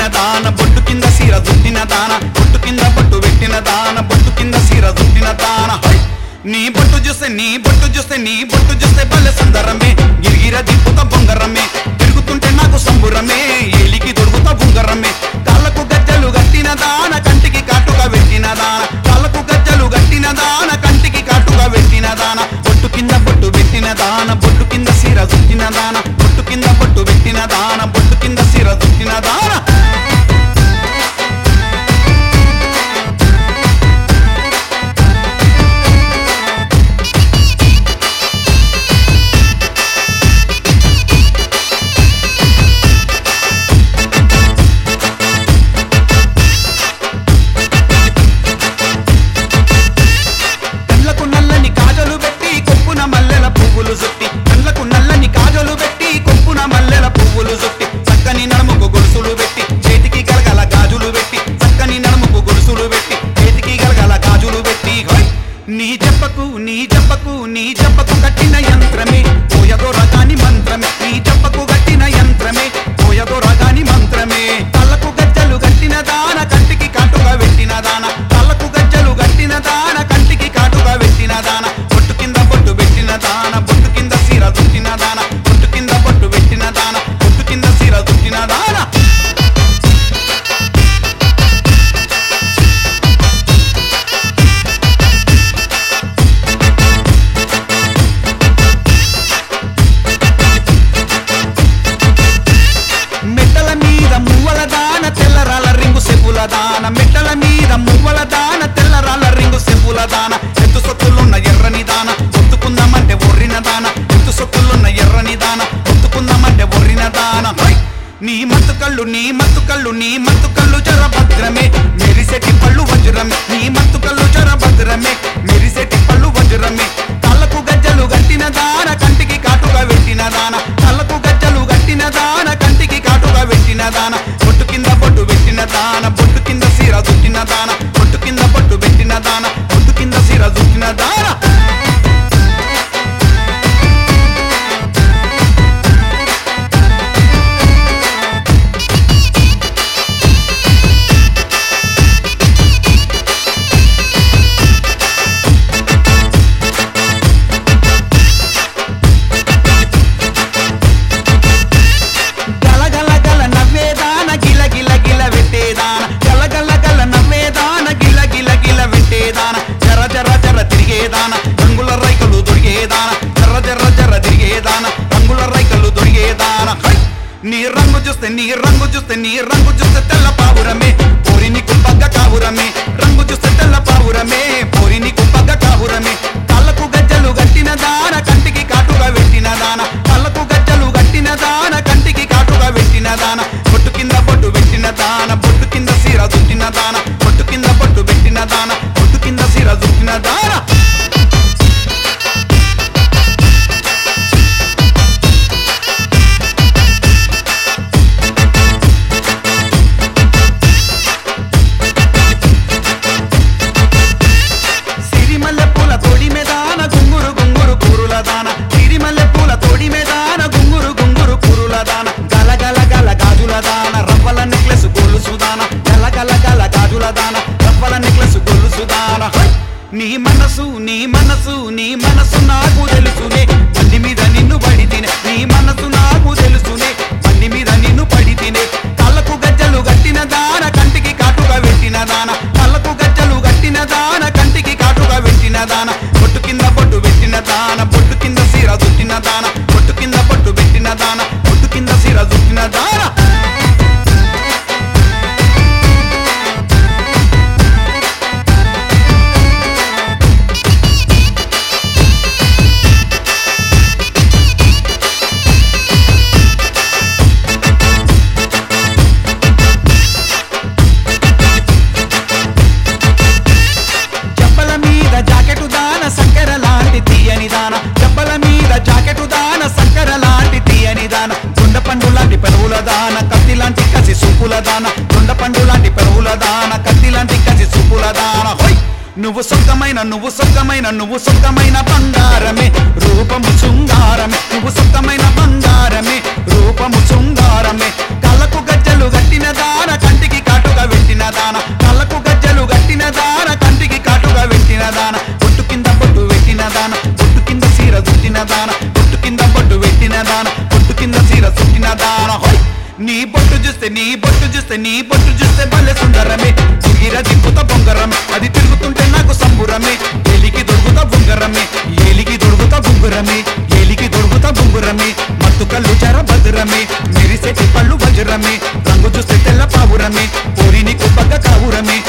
పెట్టిన దాన బొట్టు కింద సీర దుట్టిన దాన బొట్టు కింద బొట్టు పెట్టిన దాన బొట్టు కింద సీర దుట్టిన దాన. నీ బొట్టు చూస్తే నీ బొట్టు చూస్తే నీ బొట్టు చూస్తే పల్లె సందరమే గిరిగిర దిప్పుత బొంగరమే. తిరుగుతుంటే నాకు సంబురమే. ఏలికి దొరుకుత బొంగరమే. కాళ్ళకు గజ్జలు గట్టిన దాన కంటికి కాటుగా పెట్టిన దాన. కాళ్ళకు గజ్జలు గట్టిన దాన కంటికి కాటుగా పెట్టిన దాన. బొట్టు కింద బొట్టు పెట్టిన దాన బొట్టు కింద సీర దుట్టిన దాన. నీ జంపకు కట్టిన యంత్రమే. పోయదో రకాని మంత్రమే. నీ జంపకు కట్టిన యంత్రమే. పోయదో రింగు ఎత్తు సొత్తులున్న ఎర్రని దాన ఒత్తుకుందామంటే ఒర్రిన దాన. ఎత్తు సొత్తులున్న ఎర్రని దాన ఒత్తుకుందామంటే ఒర్రిన దాన. నీ మత్తు కళ్ళు నీ మత్తు కళ్ళు నీ మత్తు కళ్ళు జర భద్రమే మెరిసెటి పళ్ళు వజ్రమే. నీ మత్తు కళ్ళు జర భద్రమే మెరిసెటి పళ్ళు వజ్రమే. కళ్ళకు గజ్జలు గట్టిన దాన కంటికి కాటుగా పెట్టిన దాన. కళ్ళకు గజ్జలు గట్టిన దాన కంటికి కాటుగా పెట్టిన దాన. బొట్టు కింద బొట్టు పెట్టిన దాన. బొట్టు కింద సీర దుట్టిన దాన. బొట్టు కింద బొట్టు పెట్టిన దాన. బొట్టు కింద సీర చుట్టిన దాన గల దొరికేదాన రంగుల రైకలు దొరికేదాన జర్ర జర్ర జర్ర తిరిగేదాన రంగుల రైకలు దొరికేదాన నీ రంగు చూస్తే నీ రంగు చూస్తే నీ రంగు చూస్తే తెల్ల పావురమే గల గాజుల దాన రవ్వల నెక్లెస్ గొలుసు దాన. నీ మనసు నీ మనసు నీ మనసు నాకు తెలుసునే. బండి మీద నిన్ను పడి తినే నీ మనసు నాకు తెలుసునే. బండి మీద నిన్ను పడి తినే. కళ్ళకు గజ్జలు గట్టిన దాన కంటికి కాటుగా పెట్టిన దాన. కళ్ళకు గజ్జలు గట్టిన దాన కంటికి కాటుగా పెట్టిన దాన. బొట్టు కింద బొట్టు పెట్టిన దాన బొట్టు కింద సీర దుట్టిన దాన. బొట్టు కింద బొట్టు పెట్టిన దాన. కసి సూపుల దాన దొండ పండు లాంటి పరువుల దాన కత్తి లాంటి కసి సూపుల దాన. హోయ్! నువ్వు సొంతమైన నువ్వు సొంతమైన నువ్వు సొంతమైన బంగారమే. రూపము శృంగారమే. నువ్వు సొంతమైన బంగారమే. రూపము శృంగారమే. కళ్ళకు గజ్జలు గట్టిన దాన కంటికి కాటుగా పెట్టిన దాన. కళ్ళకు గజ్జలు గట్టిన దాన కంటికి కాటుగా పెట్టిన దాన. బొట్టు కింద బొట్టు పెట్టిన దాన. నీ బొట్టు చూస్తే నీ బొట్టు చూస్తే నీ బొట్టు చూస్తే భలే సుందరమే. దిగిర దింపుతా బొంగరమే. అది తిరుగుతుంటే నాకు సంబురమే. ఎలికి దొరుకుతా బొంగరమే. ఏలికి దొరుకుతా బొంగురమే. ఏలికి దొరుకుతా బొంగురమే. మత్తు కళ్ళు చర భద్రమే. మెరిసే పళ్ళు వజ్రమే. రంగు చూస్తే తెల్ల పావురమే. పోరిని కుప్పగా కావురమే.